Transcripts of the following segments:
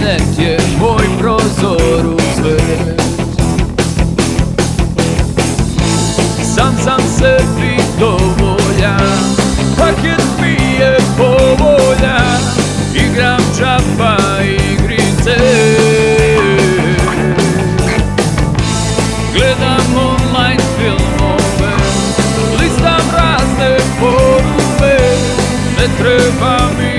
Internet je moj prozor u svet Sam sam sebi dovoljan Paket mi je povoljan. Igram čapa igrice. Gledam online filmove Listam razne poruve Ne treba mi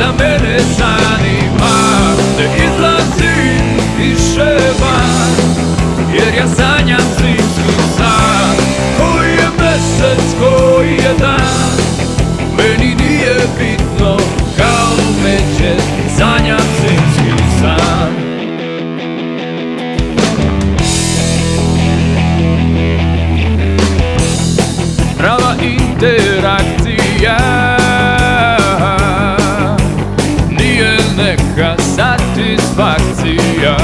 Ništa me ne zanima Ne izlazim više van. Jer ja sanjam zimski san Koji je mesec, koji je dan. Meni nije bitno kao večer Sanjam zimski san. Prava interakcija satisfakcija.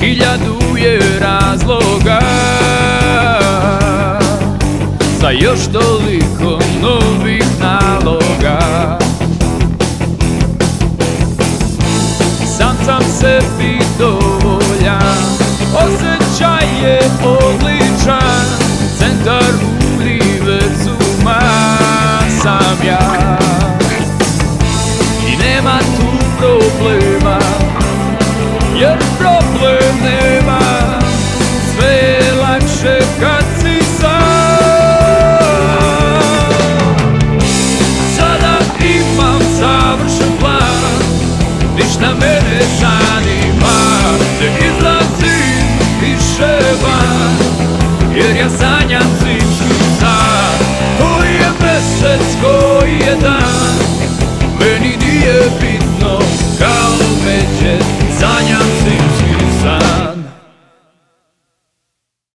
Hiljadu je razloga Za još toliko novih naloga. Sam sam sebi dovoljan Osjećaj je odličan Centar univerzuma sam ja problema Jer problem nema. Sve je lakše kad si sam. Sada imam savršen plan Ništa me ne zanima. Ne izlazim više van Jer ja sanjam